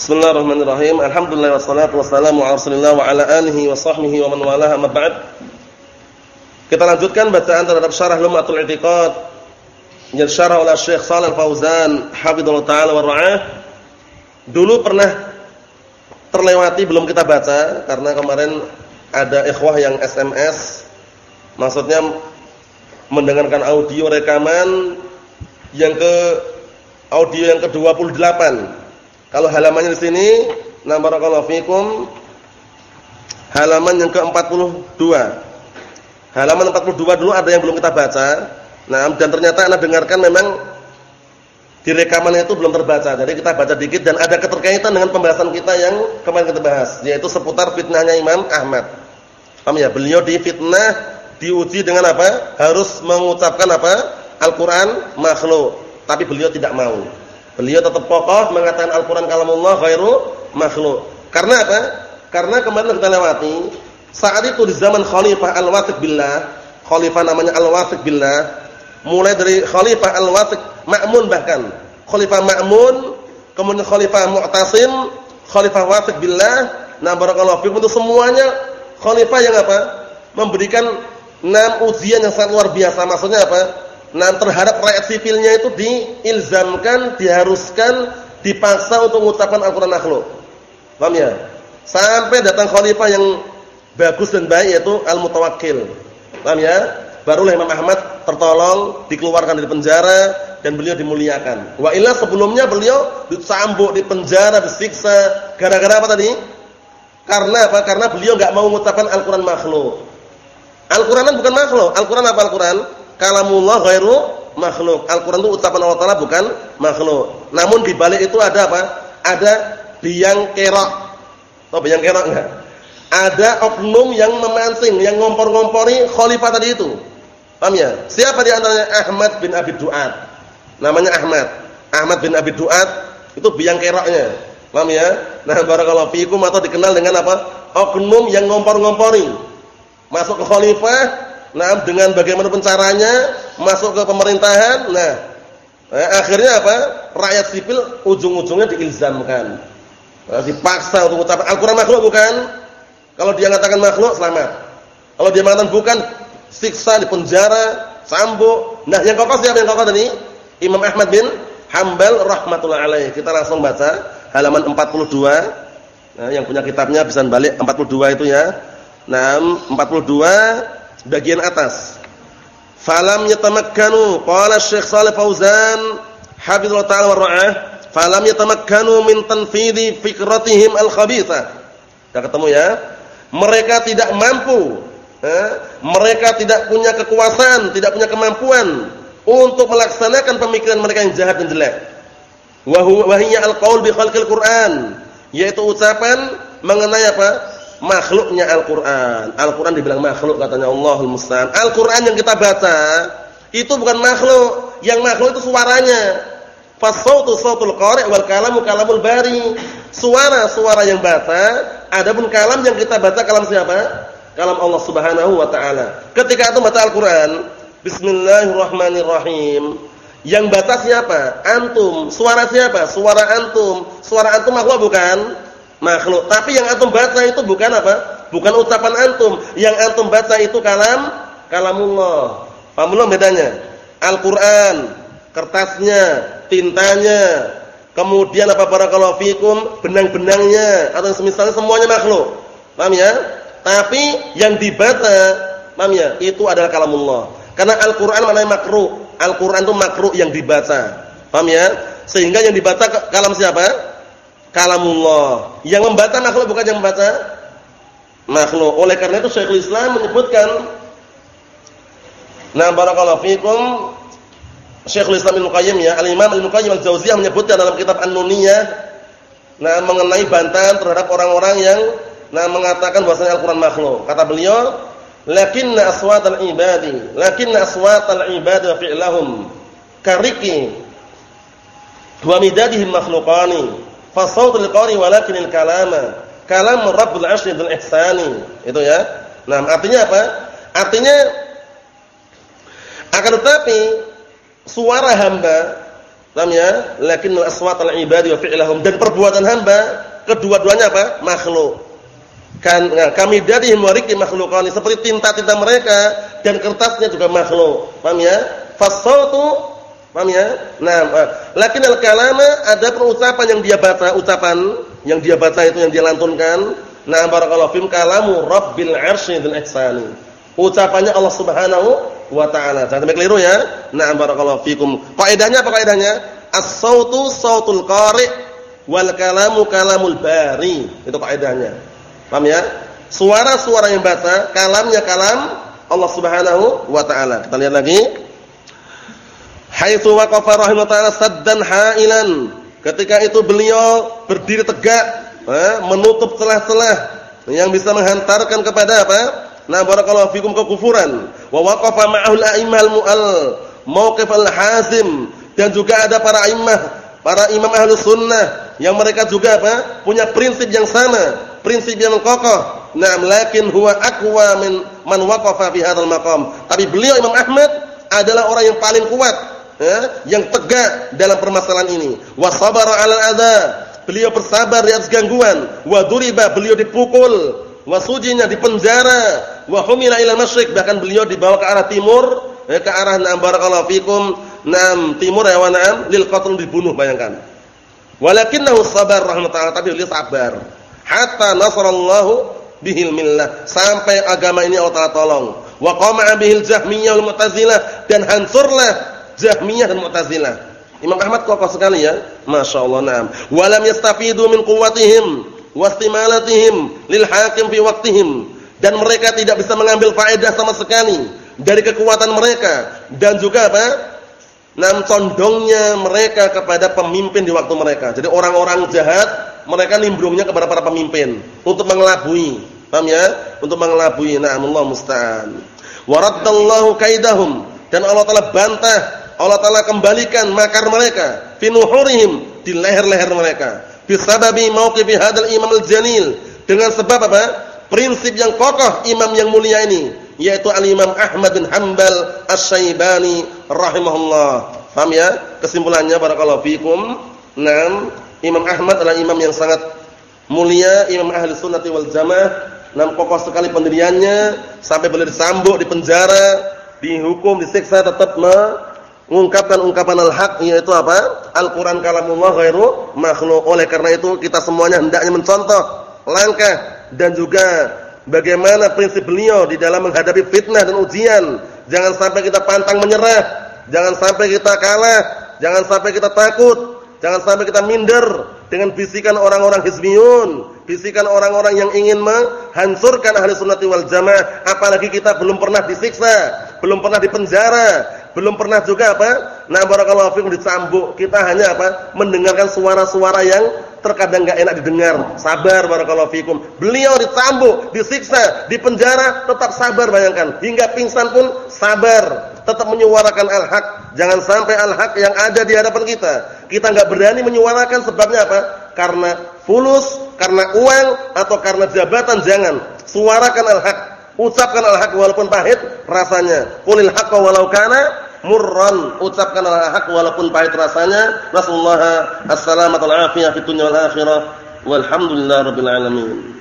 Bismillahirrahmanirrahim. Alhamdulillah wassalatu wassalamu ala Rasulillah wa ala alihi wa sahbihi wa man walaha amma ba'd. Kita lanjutkan bacaan terhadap syarah Lumatul I'tiqad yang syarah oleh Syekh Shalal Fauzan hafizallahu taala wa ra'ah. Dulu pernah terlewati belum kita baca karena kemarin ada ikhwah yang SMS maksudnya mendengarkan audio rekaman yang ke audio yang ke-28 kalau halamannya di sini, nah barakallahu fikum halaman yang ke-42. Halaman 42 dulu ada yang belum kita baca. Nah, dan ternyata Anda dengarkan memang di rekaman itu belum terbaca. Jadi kita baca dikit dan ada keterkaitan dengan pembahasan kita yang kemarin kita bahas, yaitu seputar fitnahnya Imam Ahmad. Paham ya? Beliau di fitnah diuji dengan apa? Harus mengucapkan apa? Al-Qur'an makhluk, tapi beliau tidak mau. Beliau tetap kokoh mengatakan Al-Qur'an kalamullah ghairu makhluk. Karena apa? Karena kemarin kita lewati saat itu di zaman Khalifah Al-Wathiq billah, khalifah namanya Al-Wathiq billah, mulai dari Khalifah Al-Wathiq Ma'mun bahkan. Khalifah Ma'mun, kemudian Khalifah Mu'tasim, Khalifah Wathiq billah, nah barakallahu fikum itu semuanya khalifah yang apa? Memberikan enam ujian yang sangat luar biasa. Maksudnya apa? Nah terhadap rakyat sipilnya itu diilzamkan, diharuskan, dipaksa untuk mengucapkan Al-Quran makhluk. Paham ya? Sampai datang khalifah yang bagus dan baik yaitu Al-Mutawakkil. Paham ya? Barulah Imam Ahmad tertolong, dikeluarkan dari penjara dan beliau dimuliakan. Wa illa sebelumnya beliau dicambuk, dipenjara, disiksa gara-gara apa tadi? Karena apa? Karena beliau enggak mau mengucapkan Al-Quran makhluk. Al-Quranan bukan makhluk. Al-Quran apa Al-Quran? Kalamullah ghairu makhluk. Al-Qur'an itu ucapan Allah Taala bukan makhluk. Namun di balik itu ada apa? Ada biang kerok. Tahu biang kerok enggak? Ada oknum yang memancing, yang ngompor-ngompori khalifah tadi itu. Paham ya? Siapa di antaranya? Ahmad bin Abi Duat. Namanya Ahmad. Ahmad bin Abi Duat itu biang keroknya. Paham ya? Nah, barakallahu fiikum atau dikenal dengan apa? Oknum yang ngompor-ngompori. Masuk ke khalifah Nah, dengan bagaimana caranya masuk ke pemerintahan. Nah, eh, akhirnya apa? Rakyat sipil ujung-ujungnya diilzamkan. Nah, dipaksa untuk mengucapkan Al-Qur'an makhluk bukan? Kalau dia mengatakan makhluk, selamat. Kalau dia mengatakan bukan, siksa di penjara, sambuk. Nah, yang kokoh siapa yang kokoh tadi? Imam Ahmad bin Hambal rahmatullah alaih. Kita langsung baca halaman 42. Nah, yang punya kitabnya bisa balik 42 itu ya. Nah, 42 bagian atas. Falam yatamakkanu qala Syekh Shalih Fauzan hafizallahu taala wa ra'ah falam yatamakkanu min tanfidhi fikratihim al-khabithah. Sudah ketemu ya? Mereka tidak mampu mereka tidak punya kekuasaan, tidak punya kemampuan untuk melaksanakan pemikiran mereka yang jahat dan jelek. Wa huwa al-qaul bi khalqil Qur'an, yaitu ucapan mengenai apa? Makhluknya Al-Qur'an. Al-Qur'an dibilang makhluk katanya Allahul musta'an. Al-Qur'an yang kita baca itu bukan makhluk, yang makhluk itu suaranya. Fasautu sautul qari' wal kalamu kalamul bari. Suara-suara yang baca, adapun kalam yang kita baca kalam siapa? Kalam Allah Subhanahu wa taala. Ketika itu baca Al-Qur'an, bismillahirrahmanirrahim. Yang baca siapa? Antum. Suara siapa? Suara antum. Suara antum makhluk bukan? Makhluk. Tapi yang antum baca itu bukan apa? Bukan ucapan antum. Yang antum baca itu kalam kalamullah. Paham belum bedanya? Al-Qur'an, kertasnya, tintanya, kemudian apa barakallahu fikum, benang-benangnya atau semisalnya semuanya makhluk. Paham ya? Tapi yang dibaca, paham ya? Itu adalah kalamullah. Karena Al-Qur'an maknanya makruh. Al-Qur'an itu makruh yang dibaca. Paham ya? Sehingga yang dibaca kalam siapa? Kalamullah. Yang membaca makhluk bukan yang membaca makhluk. Oleh karena itu Syekhul Islam menyebutkan Nah barakallahu fikum Syekhul Islam Ibnu Qayyim ya, Al-Imam Ibnu Qayyim Al-Jauziyah menyebutkan dalam kitab An-Nuniyah nah mengenai bantahan terhadap orang-orang yang nah mengatakan bahwasanya Al-Qur'an makhluk. Kata beliau, "Lakinna aswatal ibadi, lakinna aswatal ibadi wa fi'lahum kariki wa midadihim makhluqani." Fasautul qari walakinil kalama. Kalam Rabbul 'arsy dzul ihsani. Itu ya. Nah, artinya apa? Artinya akan tetapi suara hamba Paham ya? Lakin al-aswat al-ibadi wa fi'lahum dan perbuatan hamba kedua-duanya apa? makhluk. Kan nah, kami dari wariki makhlukani seperti tinta-tinta mereka dan kertasnya juga makhluk. Paham ya? Fasautu Paham ya? Nah, lakin al-kalama ada perucapan yang dia baca, ucapan yang dia baca itu yang dia lantunkan. Nah, barakallahu fim kalamu Rabbil 'arsy dzil ihsani. Ucapannya Allah Subhanahu wa taala. Jangan sampai keliru ya. Nah, barakallahu fikum. Kaidahnya apa kaidahnya? As-sautu sautul qari' wal kalamu kalamul bari. Itu kaidahnya. Paham ya? Suara-suara yang baca, kalamnya kalam Allah Subhanahu wa taala. Kita lihat lagi haitsu waqafa rahimahullah taala saddan hailan. Ketika itu beliau berdiri tegak menutup celah-celah yang bisa menghantarkan kepada apa? Nah barakallahu fikum kekufuran. Wa waqafa ma'ahul a'immal mu'al al-hazim. Dan juga ada para imam para imam ahlu sunnah yang mereka juga apa? Punya prinsip yang sama prinsip yang kokoh. Nah lakin huwa aqwa min man waqafa fi hadzal maqam. Tapi beliau Imam Ahmad adalah orang yang paling kuat ya, yang tegak dalam permasalahan ini. Wa sabara 'alal adza. Beliau bersabar di atas gangguan. Wa duriba, beliau dipukul. Wa sujinya dipenjara. Wa humila ila bahkan beliau dibawa ke arah timur, ya, ke arah na'am barakallahu fikum, na'am timur ya wa na'am lil qatl dibunuh bayangkan. Walakinnahu sabar rahmatullah tapi beliau sabar. Hatta nasrallahu bihil millah sampai agama ini Allah Taala tolong. Wa qama'a bihil jahmiyah wal mu'tazilah dan hancurlah Jahmiyah dan Mu'tazilah. Imam Ahmad kokoh sekali ya. Masya Allah. Naam. Walam yastafidu min quwwatihim wastimalatihim lil hakim fi waqtihim. Dan mereka tidak bisa mengambil faedah sama sekali dari kekuatan mereka dan juga apa? Nam condongnya mereka kepada pemimpin di waktu mereka. Jadi orang-orang jahat mereka nimbrungnya kepada para pemimpin untuk mengelabui. Paham ya? Untuk mengelabui. Na'am Allah musta'an. Waraddallahu kaidahum dan Allah Taala bantah Allah Taala kembalikan makar mereka fi nuhurihim di leher-leher mereka. Bisababi mauqifi hadzal imam al-jalil dengan sebab apa? Prinsip yang kokoh imam yang mulia ini yaitu al-imam Ahmad bin Hanbal Asy-Syaibani rahimahullah. Paham ya? Kesimpulannya barakallahu fikum. Enam Imam Ahmad adalah imam yang sangat mulia imam ahli sunnati wal jamaah. Enam kokoh sekali pendiriannya sampai beliau disambuk di penjara dihukum disiksa tetap mengungkapkan ungkapan al-haq yaitu apa? Al-Qur'an kalamullah ghairu makhluk. Oleh karena itu kita semuanya hendaknya mencontoh langkah dan juga bagaimana prinsip beliau di dalam menghadapi fitnah dan ujian. Jangan sampai kita pantang menyerah, jangan sampai kita kalah, jangan sampai kita takut, jangan sampai kita minder dengan bisikan orang-orang hizbiyun, bisikan orang-orang yang ingin menghancurkan ahli sunnati wal jamaah, apalagi kita belum pernah disiksa, belum pernah dipenjara, belum pernah juga apa? Nah, barakallahu fikum dicambuk. Kita hanya apa? Mendengarkan suara-suara yang terkadang enggak enak didengar. Sabar barakallahu. Beliau dicambuk, disiksa, dipenjara, tetap sabar bayangkan. Hingga pingsan pun sabar, tetap menyuarakan al-haq. Jangan sampai al-haq yang ada di hadapan kita. Kita enggak berani menyuarakan sebabnya apa? Karena fulus, karena uang atau karena jabatan jangan. Suarakan al-haq Ucapkan al-haq walaupun pahit rasanya. Qulil haqqa walau kana murran. Ucapkan al-haq walaupun pahit rasanya. Nasallahu as-salamata wal afiyah fid dunya wal akhirah. Alamin.